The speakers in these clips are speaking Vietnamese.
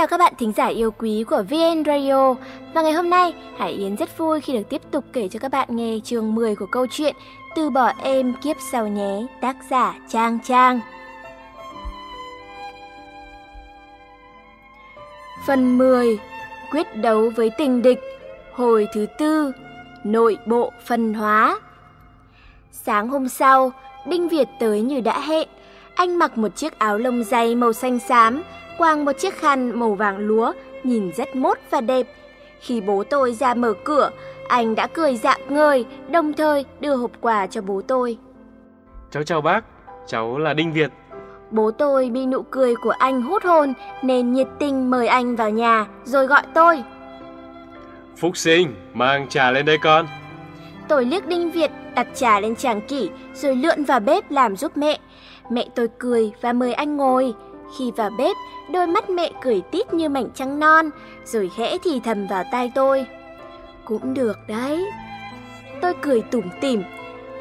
Chào các bạn thính giả yêu quý của VN Radio. Và ngày hôm nay, Hải Yến rất vui khi được tiếp tục kể cho các bạn nghe chương 10 của câu chuyện Từ bỏ em kiếp sau nhé, Tác giả Trang Trang. Phần 10 Quyết đấu với tình địch. Hồi thứ tư, Nội bộ phân hóa. Sáng hôm sau, Đinh Việt tới như đã hẹn. Anh mặc một chiếc áo lông dày màu xanh xám quàng một chiếc khăn màu vàng lúa, nhìn rất mốt và đẹp. Khi bố tôi ra mở cửa, anh đã cười dạng ngời, đồng thời đưa hộp quà cho bố tôi. Cháu chào bác, cháu là Đinh Việt. Bố tôi bị nụ cười của anh hút hồn nên nhiệt tình mời anh vào nhà rồi gọi tôi. Phúc sinh, mang trà lên đây con. Tôi liếc Đinh Việt đặt trà lên tràng kỷ rồi lượn vào bếp làm giúp mẹ. Mẹ tôi cười và mời anh ngồi. Khi vào bếp, đôi mắt mẹ cười tít như mảnh trăng non, rồi khẽ thì thầm vào tai tôi. Cũng được đấy. Tôi cười tủm tỉm.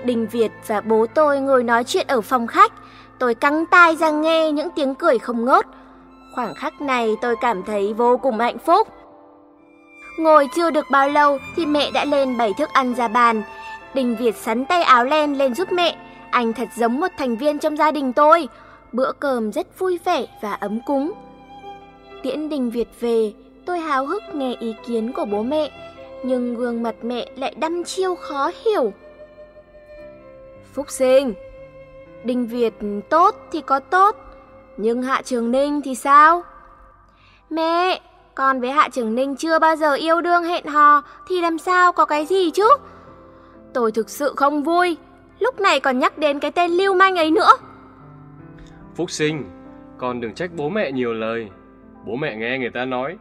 Đình Việt và bố tôi ngồi nói chuyện ở phòng khách. Tôi căng tai ra nghe những tiếng cười không ngớt. Khoảng khắc này tôi cảm thấy vô cùng hạnh phúc. Ngồi chưa được bao lâu thì mẹ đã lên bày thức ăn ra bàn. Đình Việt sắn tay áo len lên giúp mẹ. Anh thật giống một thành viên trong gia đình tôi bữa cơm rất vui vẻ và ấm cúng. Tiễn Đình Việt về, tôi háo hức nghe ý kiến của bố mẹ, nhưng gương mặt mẹ lại đăm chiêu khó hiểu. Phúc sinh, Đình Việt tốt thì có tốt, nhưng Hạ Trường Ninh thì sao? Mẹ, con với Hạ Trường Ninh chưa bao giờ yêu đương hẹn hò thì làm sao có cái gì chứ? Tôi thực sự không vui, lúc này còn nhắc đến cái tên lưu manh ấy nữa. Phúc sinh, con đừng trách bố mẹ nhiều lời. Bố mẹ nghe người ta nói,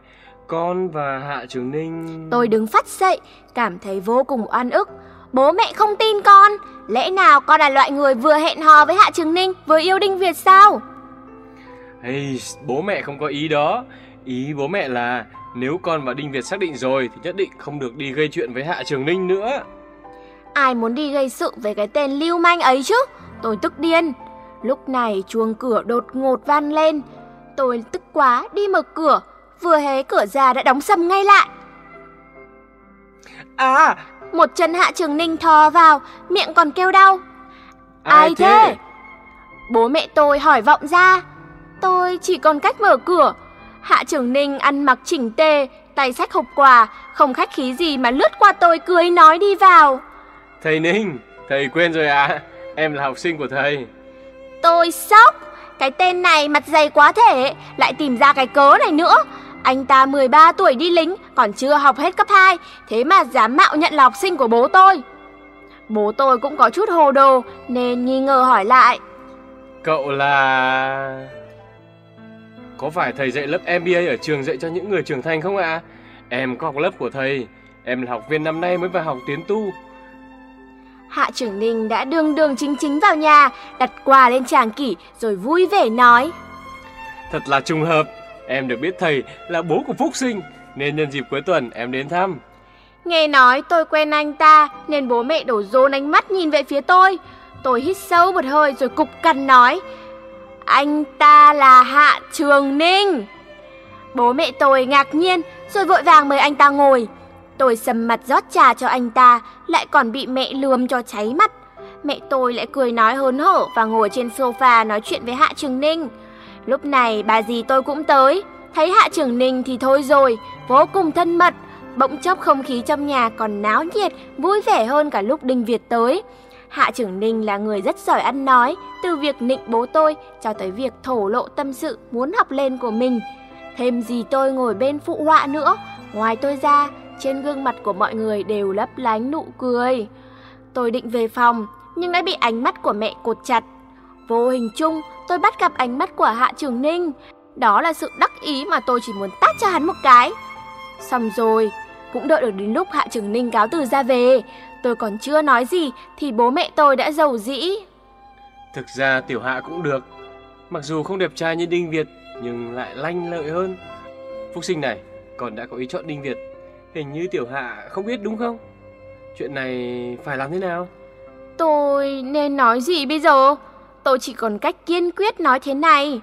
con và Hạ Trường Ninh... Tôi đứng phát dậy, cảm thấy vô cùng oan ức. Bố mẹ không tin con, lẽ nào con là loại người vừa hẹn hò với Hạ Trường Ninh, vừa yêu Đinh Việt sao? Hey, bố mẹ không có ý đó. Ý bố mẹ là nếu con và Đinh Việt xác định rồi thì nhất định không được đi gây chuyện với Hạ Trường Ninh nữa. Ai muốn đi gây sự với cái tên lưu manh ấy chứ? Tôi tức điên. Lúc này chuông cửa đột ngột vang lên. Tôi tức quá đi mở cửa, vừa hé cửa ra đã đóng sầm ngay lại. À! Một chân Hạ Trường Ninh thò vào, miệng còn kêu đau. Ai, Ai thế? thế? Bố mẹ tôi hỏi vọng ra. Tôi chỉ còn cách mở cửa. Hạ Trường Ninh ăn mặc chỉnh tề, tay sách hộp quà, không khách khí gì mà lướt qua tôi cười nói đi vào. Thầy Ninh, thầy quên rồi à? Em là học sinh của thầy. Tôi sốc, cái tên này mặt dày quá thể, lại tìm ra cái cớ này nữa. Anh ta 13 tuổi đi lính, còn chưa học hết cấp 2, thế mà dám mạo nhận là học sinh của bố tôi. Bố tôi cũng có chút hồ đồ, nên nghi ngờ hỏi lại. Cậu là... Có phải thầy dạy lớp MBA ở trường dạy cho những người trưởng thành không ạ? À? Em có học lớp của thầy, em là học viên năm nay mới vào học tiến tu, Hạ trưởng Ninh đã đường đường chính chính vào nhà, đặt quà lên tràng kỷ rồi vui vẻ nói. Thật là trùng hợp, em được biết thầy là bố của Phúc Sinh, nên nhân dịp cuối tuần em đến thăm. Nghe nói tôi quen anh ta, nên bố mẹ đổ dồn ánh mắt nhìn về phía tôi. Tôi hít sâu một hơi rồi cục cằn nói. Anh ta là Hạ Trường Ninh. Bố mẹ tôi ngạc nhiên rồi vội vàng mời anh ta ngồi. Tôi sầm mặt rót trà cho anh ta, lại còn bị mẹ lườm cho cháy mắt. Mẹ tôi lại cười nói hớn hở và ngồi trên sofa nói chuyện với Hạ Trường Ninh. Lúc này bà dì tôi cũng tới, thấy Hạ Trường Ninh thì thôi rồi, vô cùng thân mật. Bỗng chốc không khí trong nhà còn náo nhiệt, vui vẻ hơn cả lúc Đinh Việt tới. Hạ Trường Ninh là người rất giỏi ăn nói, từ việc nịnh bố tôi cho tới việc thổ lộ tâm sự muốn học lên của mình. Thêm gì tôi ngồi bên phụ họa nữa, ngoài tôi ra trên gương mặt của mọi người đều lấp lánh nụ cười. Tôi định về phòng, nhưng đã bị ánh mắt của mẹ cột chặt. Vô hình chung, tôi bắt gặp ánh mắt của Hạ Trường Ninh. Đó là sự đắc ý mà tôi chỉ muốn tát cho hắn một cái. Xong rồi, cũng đợi được đến lúc Hạ Trường Ninh cáo từ ra về. Tôi còn chưa nói gì thì bố mẹ tôi đã giàu dĩ. Thực ra Tiểu Hạ cũng được. Mặc dù không đẹp trai như Đinh Việt, nhưng lại lanh lợi hơn. Phúc sinh này, còn đã có ý chọn Đinh Việt Hình như Tiểu Hạ không biết đúng không? Chuyện này phải làm thế nào? Tôi nên nói gì bây giờ? Tôi chỉ còn cách kiên quyết nói thế này.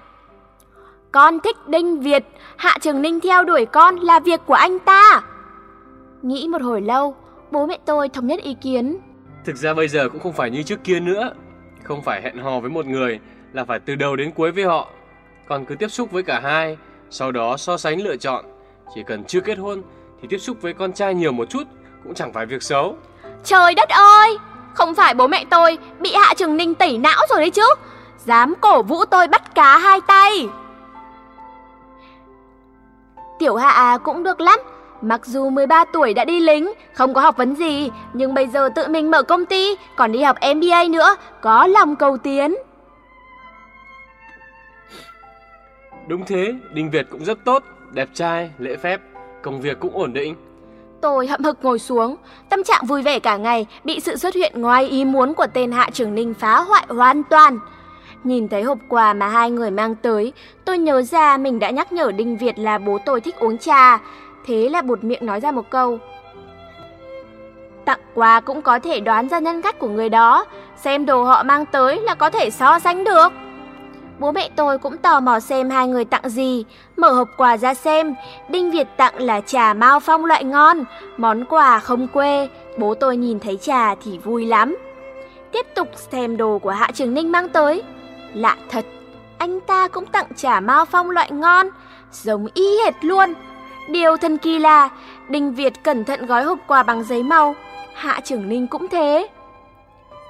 Con thích Đinh Việt, Hạ Trường Ninh theo đuổi con là việc của anh ta. Nghĩ một hồi lâu, bố mẹ tôi thống nhất ý kiến. Thực ra bây giờ cũng không phải như trước kia nữa. Không phải hẹn hò với một người là phải từ đầu đến cuối với họ. Còn cứ tiếp xúc với cả hai, sau đó so sánh lựa chọn. Chỉ cần chưa kết hôn thì tiếp xúc với con trai nhiều một chút cũng chẳng phải việc xấu. Trời đất ơi, không phải bố mẹ tôi bị Hạ Trường Ninh tẩy não rồi đấy chứ. Dám cổ vũ tôi bắt cá hai tay. Tiểu Hạ cũng được lắm. Mặc dù 13 tuổi đã đi lính, không có học vấn gì, nhưng bây giờ tự mình mở công ty, còn đi học MBA nữa, có lòng cầu tiến. Đúng thế, Đinh Việt cũng rất tốt, đẹp trai, lễ phép, công việc cũng ổn định. Tôi hậm hực ngồi xuống, tâm trạng vui vẻ cả ngày bị sự xuất hiện ngoài ý muốn của tên Hạ Trường Ninh phá hoại hoàn toàn. Nhìn thấy hộp quà mà hai người mang tới, tôi nhớ ra mình đã nhắc nhở Đinh Việt là bố tôi thích uống trà. Thế là bột miệng nói ra một câu. Tặng quà cũng có thể đoán ra nhân cách của người đó, xem đồ họ mang tới là có thể so sánh được. Bố mẹ tôi cũng tò mò xem hai người tặng gì, mở hộp quà ra xem. Đinh Việt tặng là trà Mao Phong loại ngon, món quà không quê. Bố tôi nhìn thấy trà thì vui lắm. Tiếp tục xem đồ của Hạ Trường Ninh mang tới. Lạ thật, anh ta cũng tặng trà Mao Phong loại ngon, giống y hệt luôn. Điều thần kỳ là Đinh Việt cẩn thận gói hộp quà bằng giấy màu, Hạ Trường Ninh cũng thế.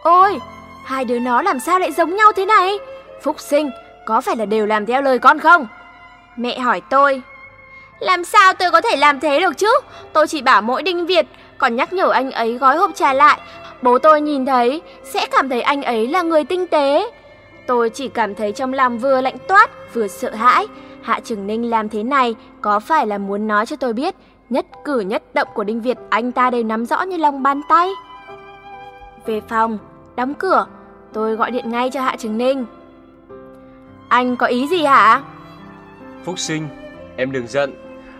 Ôi, hai đứa nó làm sao lại giống nhau thế này? Phúc sinh, có phải là đều làm theo lời con không? Mẹ hỏi tôi. Làm sao tôi có thể làm thế được chứ? Tôi chỉ bảo mỗi Đinh Việt, còn nhắc nhở anh ấy gói hộp trà lại. Bố tôi nhìn thấy, sẽ cảm thấy anh ấy là người tinh tế. Tôi chỉ cảm thấy trong lòng vừa lạnh toát, vừa sợ hãi. Hạ Trường Ninh làm thế này có phải là muốn nói cho tôi biết nhất cử nhất động của Đinh Việt anh ta đều nắm rõ như lòng bàn tay. Về phòng, đóng cửa, tôi gọi điện ngay cho Hạ Trường Ninh. Anh có ý gì hả? Phúc sinh, em đừng giận.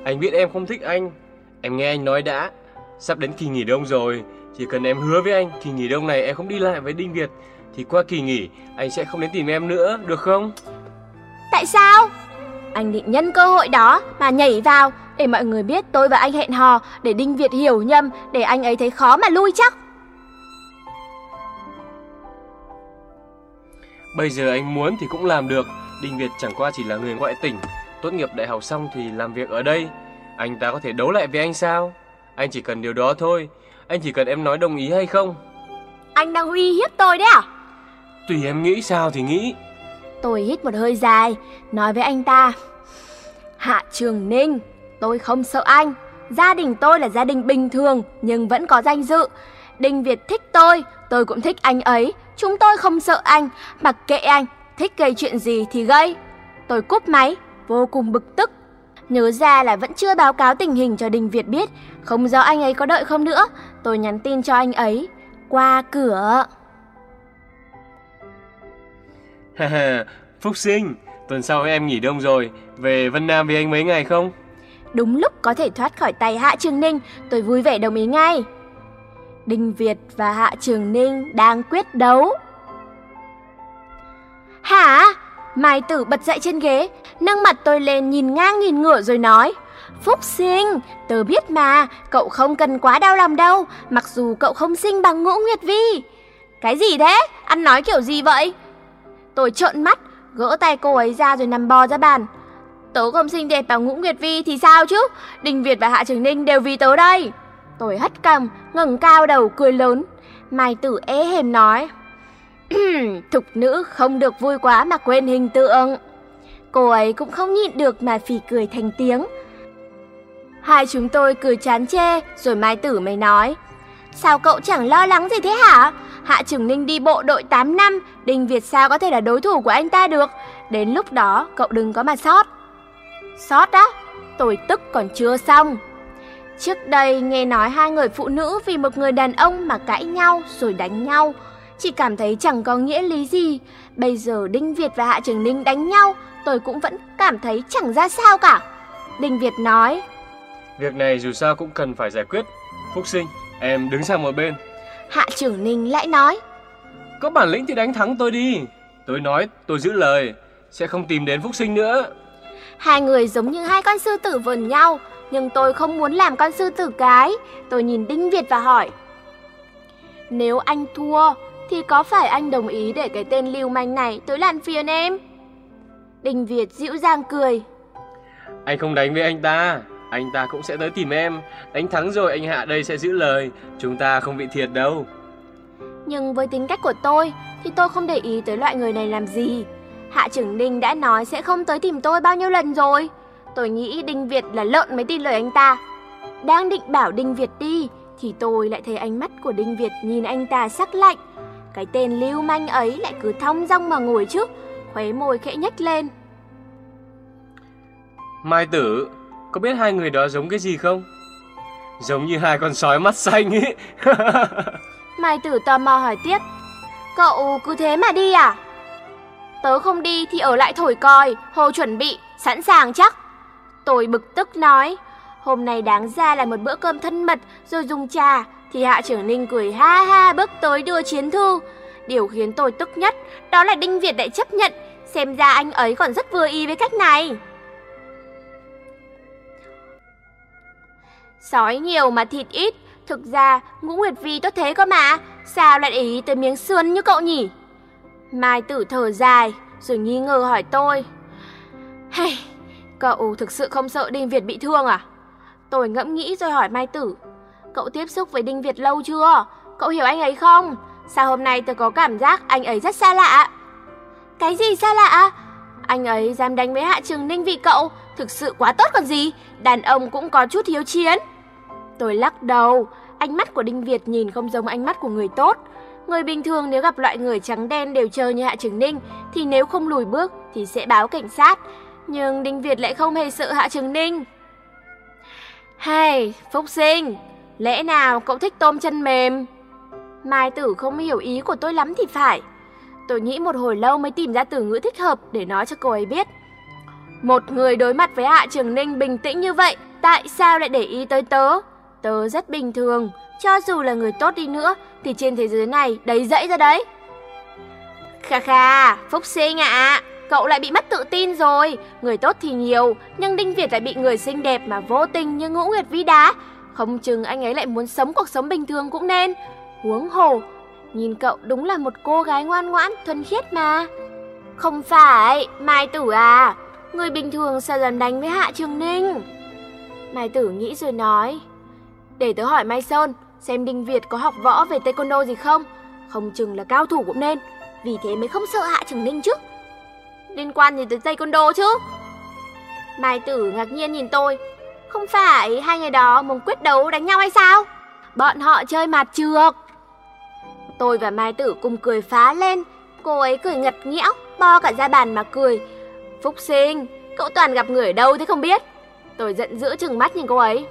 Anh biết em không thích anh. Em nghe anh nói đã. Sắp đến kỳ nghỉ đông rồi. Chỉ cần em hứa với anh kỳ nghỉ đông này em không đi lại với Đinh Việt thì qua kỳ nghỉ anh sẽ không đến tìm em nữa, được không? Tại sao? Anh định nhân cơ hội đó mà nhảy vào để mọi người biết tôi và anh hẹn hò để Đinh Việt hiểu nhầm để anh ấy thấy khó mà lui chắc. Bây giờ anh muốn thì cũng làm được. Đinh Việt chẳng qua chỉ là người ngoại tỉnh, tốt nghiệp đại học xong thì làm việc ở đây. Anh ta có thể đấu lại với anh sao? Anh chỉ cần điều đó thôi. Anh chỉ cần em nói đồng ý hay không. Anh đang uy hiếp tôi đấy à? Tùy em nghĩ sao thì nghĩ. Tôi hít một hơi dài, nói với anh ta. Hạ Trường Ninh, tôi không sợ anh. Gia đình tôi là gia đình bình thường nhưng vẫn có danh dự. Đinh Việt thích tôi, tôi cũng thích anh ấy. Chúng tôi không sợ anh, mặc kệ anh, thích gây chuyện gì thì gây. Tôi cúp máy, vô cùng bực tức. Nhớ ra là vẫn chưa báo cáo tình hình cho Đinh Việt biết, không rõ anh ấy có đợi không nữa. Tôi nhắn tin cho anh ấy, qua cửa. Phúc sinh, tuần sau em nghỉ đông rồi, về Vân Nam với anh mấy ngày không? Đúng lúc có thể thoát khỏi tay Hạ Trường Ninh, tôi vui vẻ đồng ý ngay. Đinh Việt và Hạ Trường Ninh đang quyết đấu. Hả? Mai Tử bật dậy trên ghế, nâng mặt tôi lên nhìn ngang nhìn ngửa rồi nói. Phúc sinh, tớ biết mà, cậu không cần quá đau lòng đâu, mặc dù cậu không sinh bằng ngũ Nguyệt Vi. Cái gì thế? Ăn nói kiểu gì vậy? Tôi trợn mắt, gỡ tay cô ấy ra rồi nằm bò ra bàn. Tớ không xinh đẹp bằng ngũ Nguyệt Vi thì sao chứ? Đình Việt và Hạ Trường Ninh đều vì tớ đây. Tôi hất cằm, ngẩng cao đầu cười lớn. Mai Tử ế hềm nói. Thục nữ không được vui quá mà quên hình tượng. Cô ấy cũng không nhịn được mà phì cười thành tiếng. Hai chúng tôi cười chán chê, rồi Mai Tử mới nói. Sao cậu chẳng lo lắng gì thế hả? Hạ Trường Ninh đi bộ đội 8 năm, Đinh Việt sao có thể là đối thủ của anh ta được? Đến lúc đó cậu đừng có mà sót. Sót á? Tôi tức còn chưa xong. Trước đây nghe nói hai người phụ nữ vì một người đàn ông mà cãi nhau rồi đánh nhau, chỉ cảm thấy chẳng có nghĩa lý gì. Bây giờ Đinh Việt và Hạ Trường Ninh đánh nhau, tôi cũng vẫn cảm thấy chẳng ra sao cả. Đinh Việt nói, Việc này dù sao cũng cần phải giải quyết. Phúc sinh, em đứng sang một bên. Hạ Trường Ninh lại nói, Có bản lĩnh thì đánh thắng tôi đi. Tôi nói, tôi giữ lời, sẽ không tìm đến Phúc sinh nữa. Hai người giống như hai con sư tử vờn nhau, nhưng tôi không muốn làm con sư tử cái. Tôi nhìn Đinh Việt và hỏi. Nếu anh thua, thì có phải anh đồng ý để cái tên lưu manh này tới làm phiền em? Đinh Việt dịu dàng cười. Anh không đánh với anh ta, anh ta cũng sẽ tới tìm em. Đánh thắng rồi anh Hạ đây sẽ giữ lời, chúng ta không bị thiệt đâu. Nhưng với tính cách của tôi thì tôi không để ý tới loại người này làm gì. Hạ trưởng Ninh đã nói sẽ không tới tìm tôi bao nhiêu lần rồi. Tôi nghĩ Đinh Việt là lợn mới tin lời anh ta. Đang định bảo Đinh Việt đi thì tôi lại thấy ánh mắt của Đinh Việt nhìn anh ta sắc lạnh. Cái tên lưu manh ấy lại cứ thong dong mà ngồi trước, khóe môi khẽ nhếch lên. Mai Tử, có biết hai người đó giống cái gì không? Giống như hai con sói mắt xanh ấy. Mai Tử tò mò hỏi tiếp. Cậu cứ thế mà đi à? Tớ không đi thì ở lại thổi còi, hồ chuẩn bị, sẵn sàng chắc. Tôi bực tức nói, hôm nay đáng ra là một bữa cơm thân mật rồi dùng trà, thì Hạ trưởng Ninh cười ha ha bước tới đưa chiến thư. Điều khiến tôi tức nhất đó là Đinh Việt lại chấp nhận, xem ra anh ấy còn rất vừa ý với cách này. Sói nhiều mà thịt ít, thực ra Ngũ Nguyệt Vi tốt thế cơ mà, sao lại để ý tới miếng sườn như cậu nhỉ? Mai Tử thở dài, rồi nghi ngờ hỏi tôi. Hay, cậu thực sự không sợ Đinh Việt bị thương à? Tôi ngẫm nghĩ rồi hỏi Mai Tử. Cậu tiếp xúc với Đinh Việt lâu chưa? Cậu hiểu anh ấy không? Sao hôm nay tôi có cảm giác anh ấy rất xa lạ? Cái gì xa lạ? Anh ấy dám đánh với Hạ Trường Ninh vì cậu, thực sự quá tốt còn gì, đàn ông cũng có chút hiếu chiến. Tôi lắc đầu, ánh mắt của Đinh Việt nhìn không giống ánh mắt của người tốt. Người bình thường nếu gặp loại người trắng đen đều chơi như Hạ Trường Ninh thì nếu không lùi bước thì sẽ báo cảnh sát. Nhưng Đinh Việt lại không hề sợ Hạ Trường Ninh. Hay, Phúc Sinh, lẽ nào cậu thích tôm chân mềm? Mai Tử không hiểu ý của tôi lắm thì phải. Tôi nghĩ một hồi lâu mới tìm ra từ ngữ thích hợp để nói cho cô ấy biết. Một người đối mặt với Hạ Trường Ninh bình tĩnh như vậy, tại sao lại để ý tới tớ? Tớ rất bình thường, cho dù là người tốt đi nữa thì trên thế giới này đầy dẫy ra đấy. Kha kha, Phúc Sinh ạ, à, cậu lại bị mất tự tin rồi. Người tốt thì nhiều, nhưng Đinh Việt lại bị người xinh đẹp mà vô tình như ngũ nguyệt vi đá. Không chừng anh ấy lại muốn sống cuộc sống bình thường cũng nên. Huống hồ, nhìn cậu đúng là một cô gái ngoan ngoãn, thuần khiết mà. Không phải, Mai Tử à, người bình thường sao dám đánh với Hạ Trường Ninh? Mai Tử nghĩ rồi nói, để tớ hỏi Mai Sơn, xem Đinh Việt có học võ về taekwondo gì không? Không chừng là cao thủ cũng nên, vì thế mới không sợ Hạ Trường Ninh chứ. Liên quan gì tới taekwondo chứ? Mai Tử ngạc nhiên nhìn tôi, không phải hai người đó mùng quyết đấu đánh nhau hay sao? Bọn họ chơi mặt trược. Tôi và Mai Tử cùng cười phá lên, cô ấy cười ngặt nghẽo, bo cả ra bàn mà cười. Phúc sinh, cậu toàn gặp người ở đâu thế không biết? Tôi giận dữ chừng mắt nhìn cô ấy.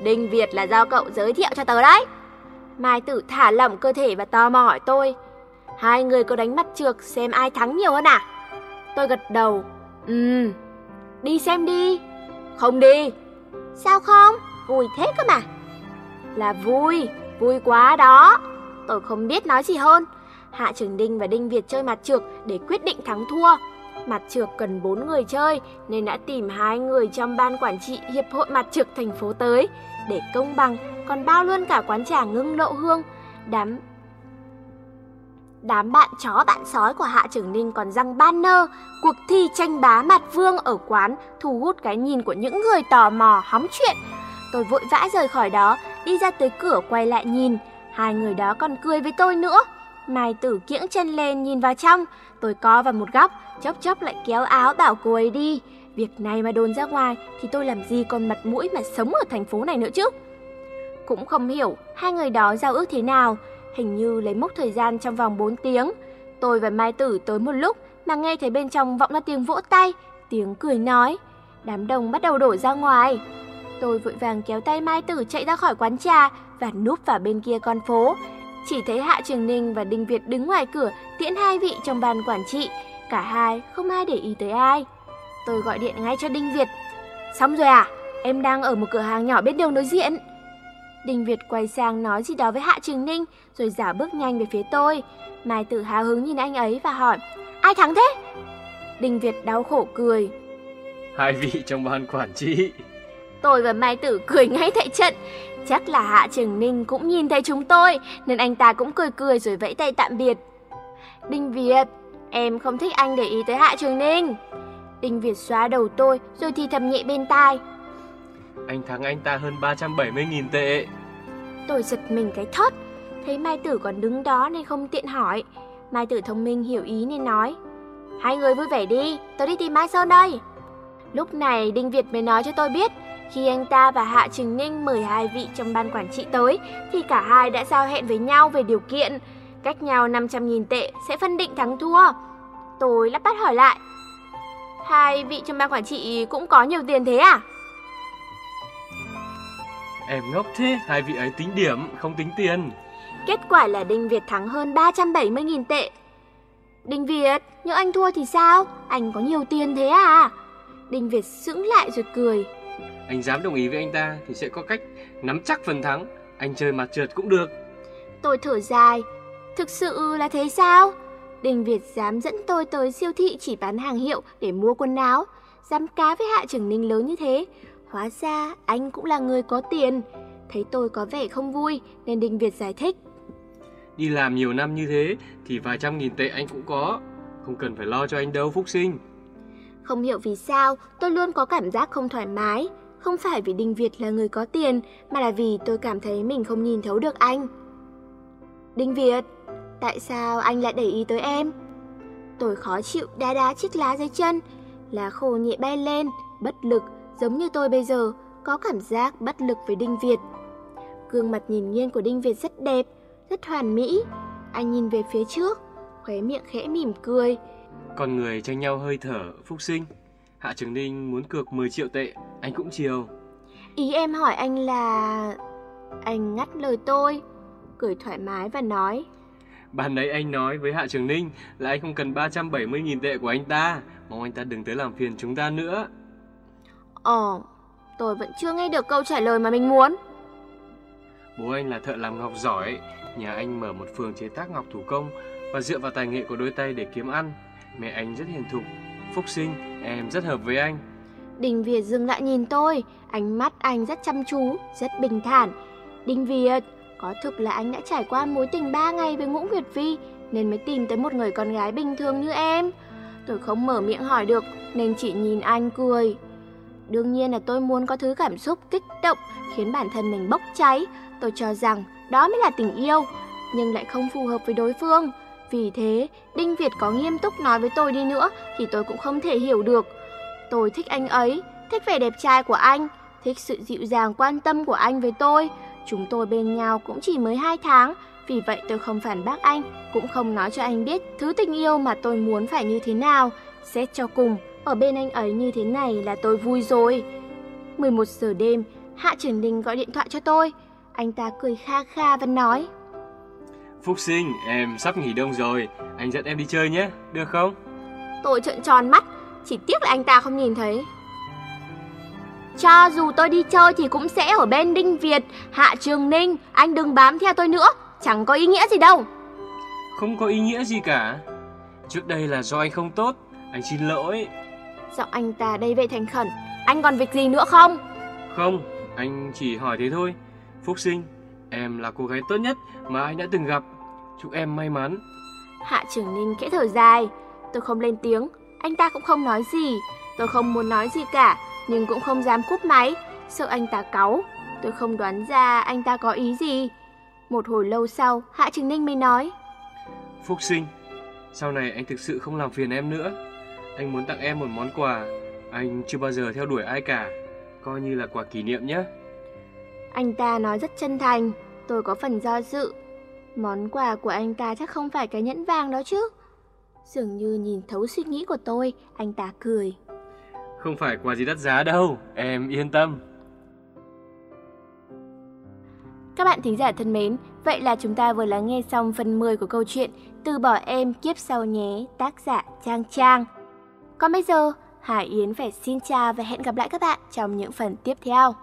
Đinh Việt là do cậu giới thiệu cho tớ đấy. Mai Tử thả lỏng cơ thể và tò mò hỏi tôi. Hai người có đánh mặt trược xem ai thắng nhiều hơn à? Tôi gật đầu. Ừ, đi xem đi. Không đi. Sao không? Vui thế cơ mà. Là vui, vui quá đó. Tôi không biết nói gì hơn. Hạ Trường Đinh và Đinh Việt chơi mặt trược để quyết định thắng thua. Mặt trược cần 4 người chơi nên đã tìm hai người trong ban quản trị Hiệp hội Mặt trược thành phố tới để công bằng, còn bao luôn cả quán trà ngưng lộ hương. Đám Đám bạn chó bạn sói của Hạ Trường Ninh còn răng banner cuộc thi tranh bá mặt vương ở quán thu hút cái nhìn của những người tò mò hóng chuyện. Tôi vội vã rời khỏi đó, đi ra tới cửa quay lại nhìn, hai người đó còn cười với tôi nữa. Mai Tử kiễng chân lên nhìn vào trong, tôi co vào một góc, chốc chốc lại kéo áo bảo cô ấy đi. Việc này mà đồn ra ngoài thì tôi làm gì còn mặt mũi mà sống ở thành phố này nữa chứ. Cũng không hiểu hai người đó giao ước thế nào, hình như lấy mốc thời gian trong vòng 4 tiếng. Tôi và Mai Tử tới một lúc mà nghe thấy bên trong vọng ra tiếng vỗ tay, tiếng cười nói. Đám đông bắt đầu đổ ra ngoài. Tôi vội vàng kéo tay Mai Tử chạy ra khỏi quán trà và núp vào bên kia con phố. Chỉ thấy Hạ Trường Ninh và Đinh Việt đứng ngoài cửa tiễn hai vị trong ban quản trị. Cả hai không ai để ý tới ai. Tôi gọi điện ngay cho Đinh Việt. Xong rồi à? Em đang ở một cửa hàng nhỏ bên đường đối diện. Đinh Việt quay sang nói gì đó với Hạ Trường Ninh rồi giả bước nhanh về phía tôi. Mai Tử hào hứng nhìn anh ấy và hỏi, ai thắng thế? Đinh Việt đau khổ cười. hai vị trong ban quản trị. Tôi và Mai Tử cười ngay tại trận. Chắc là Hạ Trường Ninh cũng nhìn thấy chúng tôi, nên anh ta cũng cười cười rồi vẫy tay tạm biệt. Đinh Việt, em không thích anh để ý tới Hạ Trường Ninh. Đinh Việt xóa đầu tôi rồi thì thầm nhẹ bên tai. Anh thắng anh ta hơn 370.000 tệ. Tôi giật mình cái thót, thấy Mai Tử còn đứng đó nên không tiện hỏi. Mai Tử thông minh hiểu ý nên nói. Hai người vui vẻ đi, tôi đi tìm Mai Sơn đây. Lúc này Đinh Việt mới nói cho tôi biết, khi anh ta và Hạ Trình Ninh mời hai vị trong ban quản trị tới, thì cả hai đã giao hẹn với nhau về điều kiện. Cách nhau 500.000 tệ sẽ phân định thắng thua. Tôi lắp bắt hỏi lại. Hai vị trong ban quản trị cũng có nhiều tiền thế à? Em ngốc thế, hai vị ấy tính điểm, không tính tiền. Kết quả là Đinh Việt thắng hơn 370.000 tệ. Đinh Việt, nhưng anh thua thì sao? Anh có nhiều tiền thế à? Đinh Việt sững lại rồi cười. Anh dám đồng ý với anh ta thì sẽ có cách nắm chắc phần thắng. Anh chơi mặt trượt cũng được. Tôi thở dài. Thực sự là thế sao? Đinh Việt dám dẫn tôi tới siêu thị chỉ bán hàng hiệu để mua quần áo. Dám cá với Hạ Trường Ninh lớn như thế. Hóa ra anh cũng là người có tiền. Thấy tôi có vẻ không vui nên Đinh Việt giải thích. Đi làm nhiều năm như thế thì vài trăm nghìn tệ anh cũng có. Không cần phải lo cho anh đâu Phúc Sinh. Không hiểu vì sao tôi luôn có cảm giác không thoải mái. Không phải vì Đinh Việt là người có tiền mà là vì tôi cảm thấy mình không nhìn thấu được anh. Đinh Việt, tại sao anh lại để ý tới em? Tôi khó chịu đá đá chiếc lá dưới chân, lá khô nhẹ bay lên, bất lực giống như tôi bây giờ, có cảm giác bất lực với Đinh Việt. Gương mặt nhìn nghiêng của Đinh Việt rất đẹp, rất hoàn mỹ. Anh nhìn về phía trước, khóe miệng khẽ mỉm cười. Con người tranh nhau hơi thở, Phúc Sinh. Hạ Trường Ninh muốn cược 10 triệu tệ, anh cũng chiều. Ý em hỏi anh là... Anh ngắt lời tôi, cười thoải mái và nói. Ban nãy anh nói với Hạ Trường Ninh là anh không cần 370.000 tệ của anh ta, mong anh ta đừng tới làm phiền chúng ta nữa. Ồ, tôi vẫn chưa nghe được câu trả lời mà mình muốn. Bố anh là thợ làm ngọc giỏi, nhà anh mở một phường chế tác ngọc thủ công và dựa vào tài nghệ của đôi tay để kiếm ăn. Mẹ anh rất hiền thục, phúc sinh, em rất hợp với anh. Đình Việt dừng lại nhìn tôi, ánh mắt anh rất chăm chú, rất bình thản. Đình Việt, có thực là anh đã trải qua mối tình 3 ngày với Ngũ Nguyệt Vi nên mới tìm tới một người con gái bình thường như em. Tôi không mở miệng hỏi được nên chỉ nhìn anh cười. Đương nhiên là tôi muốn có thứ cảm xúc kích động khiến bản thân mình bốc cháy. Tôi cho rằng đó mới là tình yêu, nhưng lại không phù hợp với đối phương. Vì thế, Đinh Việt có nghiêm túc nói với tôi đi nữa thì tôi cũng không thể hiểu được. Tôi thích anh ấy, thích vẻ đẹp trai của anh, thích sự dịu dàng quan tâm của anh với tôi. Chúng tôi bên nhau cũng chỉ mới 2 tháng, vì vậy tôi không phản bác anh, cũng không nói cho anh biết thứ tình yêu mà tôi muốn phải như thế nào. Xét cho cùng, ở bên anh ấy như thế này là tôi vui rồi. 11 giờ đêm, Hạ Trường Đình gọi điện thoại cho tôi. Anh ta cười kha kha và nói. Phúc sinh, em sắp nghỉ đông rồi, anh dẫn em đi chơi nhé, được không? Tôi trợn tròn mắt, chỉ tiếc là anh ta không nhìn thấy. Cho dù tôi đi chơi thì cũng sẽ ở bên Đinh Việt, Hạ Trường Ninh, anh đừng bám theo tôi nữa, chẳng có ý nghĩa gì đâu. Không có ý nghĩa gì cả. Trước đây là do anh không tốt, anh xin lỗi. Giọng anh ta đây vậy thành khẩn, anh còn việc gì nữa không? Không, anh chỉ hỏi thế thôi. Phúc sinh, em là cô gái tốt nhất mà anh đã từng gặp. Chúc em may mắn. Hạ Trường Ninh khẽ thở dài. Tôi không lên tiếng, anh ta cũng không nói gì. Tôi không muốn nói gì cả, nhưng cũng không dám cúp máy, sợ anh ta cáu. Tôi không đoán ra anh ta có ý gì. Một hồi lâu sau, Hạ Trường Ninh mới nói. Phúc sinh, sau này anh thực sự không làm phiền em nữa. Anh muốn tặng em một món quà. Anh chưa bao giờ theo đuổi ai cả. Coi như là quà kỷ niệm nhé. Anh ta nói rất chân thành, tôi có phần do dự. Món quà của anh ta chắc không phải cái nhẫn vàng đó chứ. Dường như nhìn thấu suy nghĩ của tôi, anh ta cười. Không phải quà gì đắt giá đâu, em yên tâm. Các bạn thính giả thân mến, vậy là chúng ta vừa lắng nghe xong phần 10 của câu chuyện Từ bỏ em kiếp sau nhé, tác giả Trang Trang. Còn bây giờ, Hải Yến phải xin chào và hẹn gặp lại các bạn trong những phần tiếp theo.